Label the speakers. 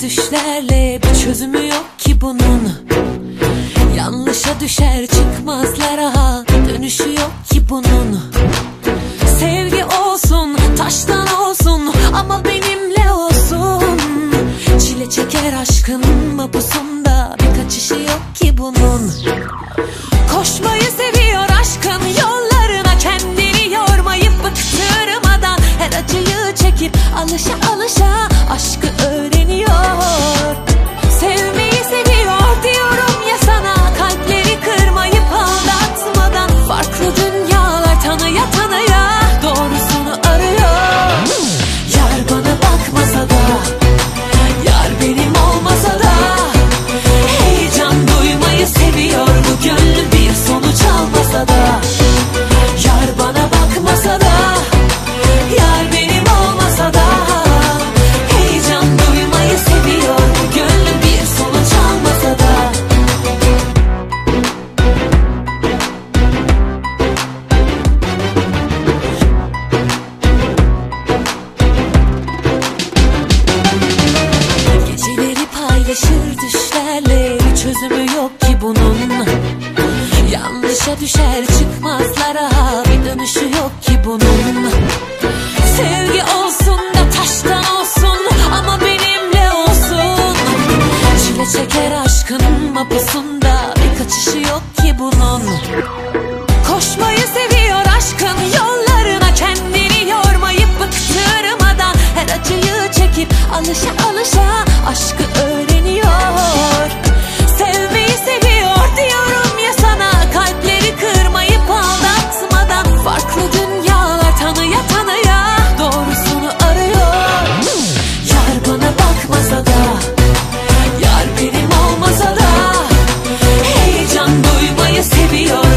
Speaker 1: düşlerle. Bir çözümü yok ki bunun. Yanlışa düşer çıkmazlar aha dönüşü yok ki bunun. Sevgi olsun taştan olsun ama benimle olsun. Çile çeker aşkın mapusunda bir paylaşır düşlerle Bir çözümü yok ki bunun. Yanlışa düşer çıkmazlar aha Bir dönüşü yok ki bunun. Sevgi olsun da taştan olsun Ama benimle olsun. Çile çeker aşkın mapusunda Bir kaçışı yok ki bunun. Koşmayı seviyor tibial